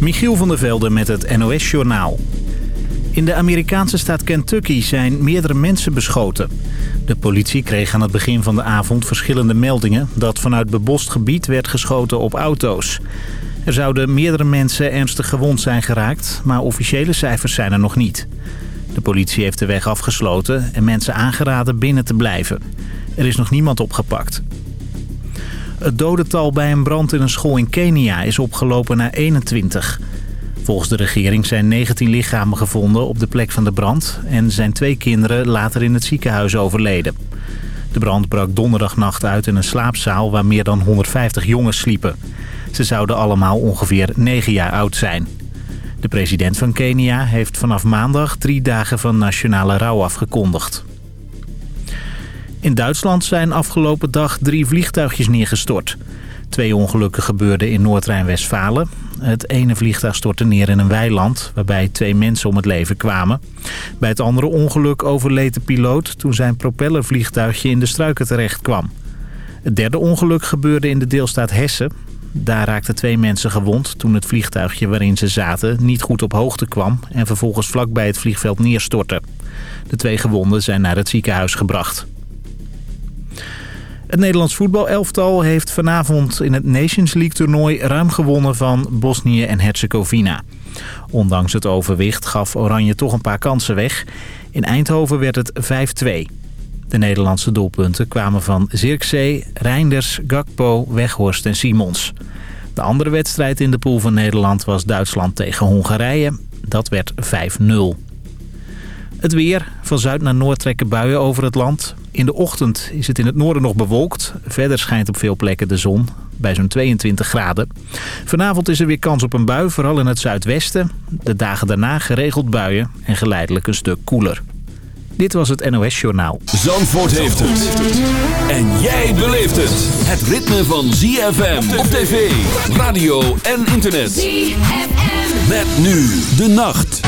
Michiel van der Velde met het NOS-journaal. In de Amerikaanse staat Kentucky zijn meerdere mensen beschoten. De politie kreeg aan het begin van de avond verschillende meldingen... dat vanuit bebost gebied werd geschoten op auto's. Er zouden meerdere mensen ernstig gewond zijn geraakt... maar officiële cijfers zijn er nog niet. De politie heeft de weg afgesloten en mensen aangeraden binnen te blijven. Er is nog niemand opgepakt. Het dodental bij een brand in een school in Kenia is opgelopen naar 21. Volgens de regering zijn 19 lichamen gevonden op de plek van de brand... en zijn twee kinderen later in het ziekenhuis overleden. De brand brak donderdagnacht uit in een slaapzaal waar meer dan 150 jongens sliepen. Ze zouden allemaal ongeveer 9 jaar oud zijn. De president van Kenia heeft vanaf maandag drie dagen van nationale rouw afgekondigd. In Duitsland zijn afgelopen dag drie vliegtuigjes neergestort. Twee ongelukken gebeurden in Noord-Rijn-Westfalen. Het ene vliegtuig stortte neer in een weiland, waarbij twee mensen om het leven kwamen. Bij het andere ongeluk overleed de piloot toen zijn propellervliegtuigje in de struiken terecht kwam. Het derde ongeluk gebeurde in de deelstaat Hessen. Daar raakten twee mensen gewond toen het vliegtuigje waarin ze zaten niet goed op hoogte kwam... en vervolgens vlakbij het vliegveld neerstortte. De twee gewonden zijn naar het ziekenhuis gebracht. Het Nederlands voetbalelftal heeft vanavond in het Nations League toernooi ruim gewonnen van Bosnië en Herzegovina. Ondanks het overwicht gaf Oranje toch een paar kansen weg. In Eindhoven werd het 5-2. De Nederlandse doelpunten kwamen van Zirkzee, Reinders, Gakpo, Weghorst en Simons. De andere wedstrijd in de pool van Nederland was Duitsland tegen Hongarije. Dat werd 5-0. Het weer. Van zuid naar noord trekken buien over het land. In de ochtend is het in het noorden nog bewolkt. Verder schijnt op veel plekken de zon, bij zo'n 22 graden. Vanavond is er weer kans op een bui, vooral in het zuidwesten. De dagen daarna geregeld buien en geleidelijk een stuk koeler. Dit was het NOS Journaal. Zandvoort heeft het. En jij beleeft het. Het ritme van ZFM op tv, radio en internet. ZFM. Met nu de nacht.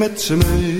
Met ze mee.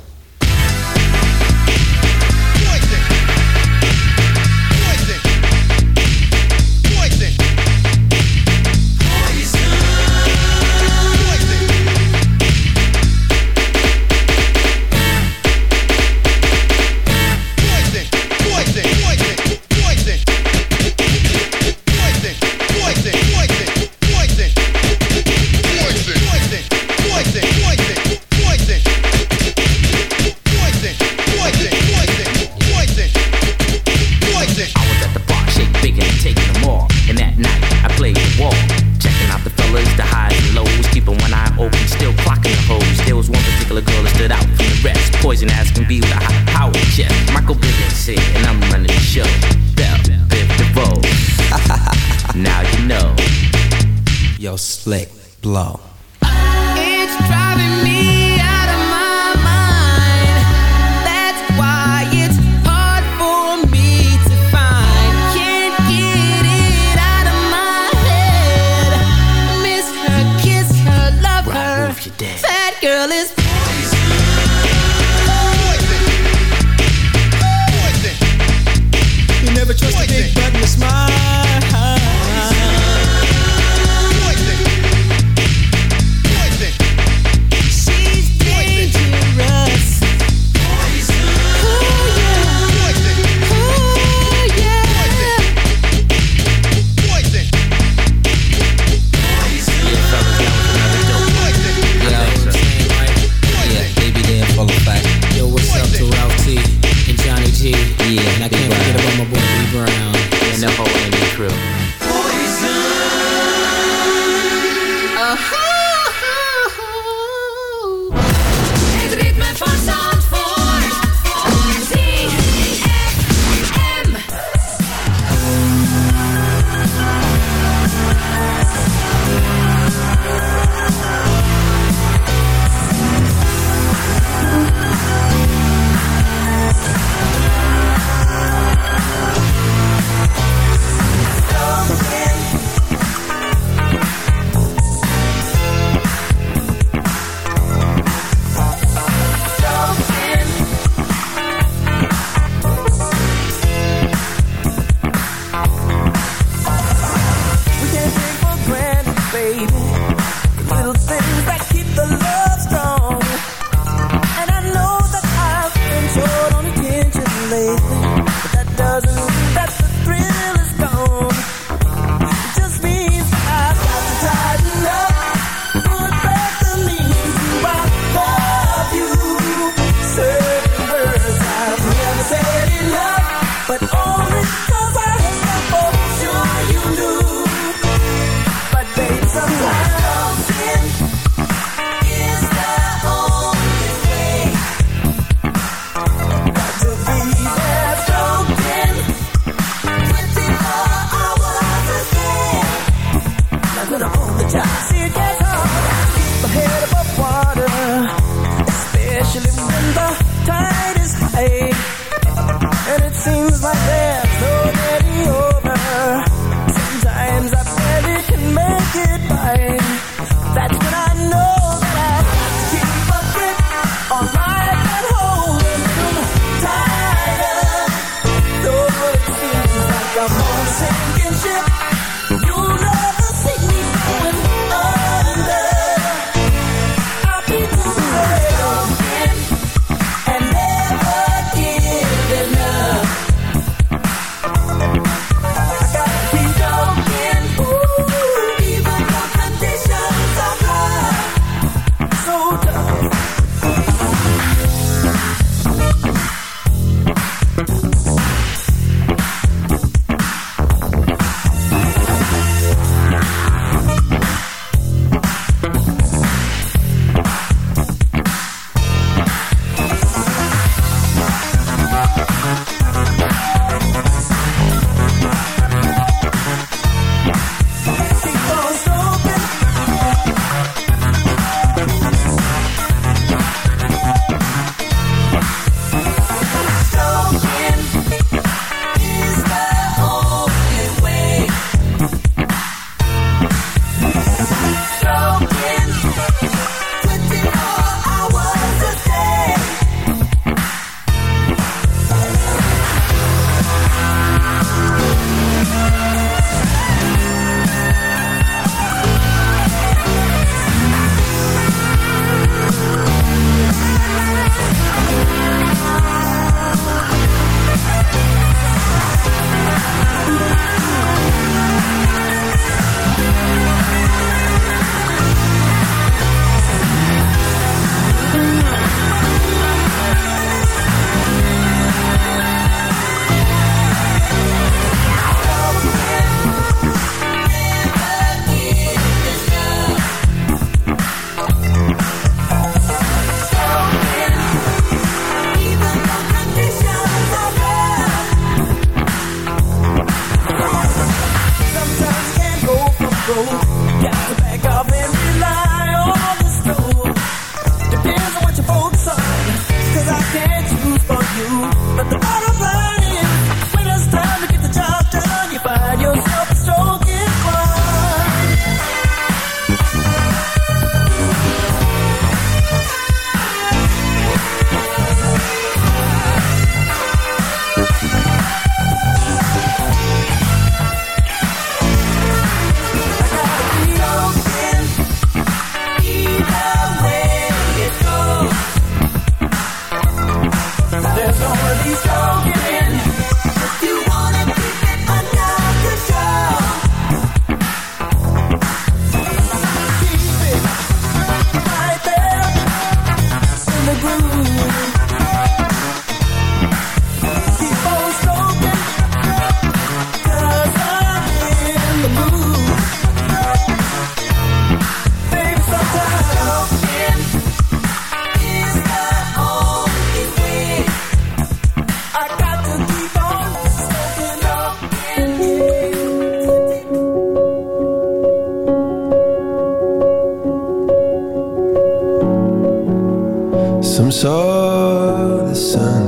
Some saw the sun.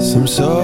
Some saw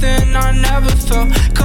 something I never felt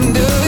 reminder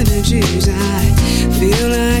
energies. I feel I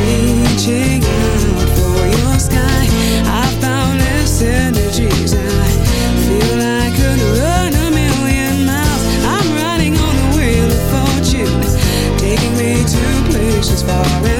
Reaching out for your sky. I've boundless energies. I feel I could run a million miles. I'm riding on the wheel of fortune, taking me to places far and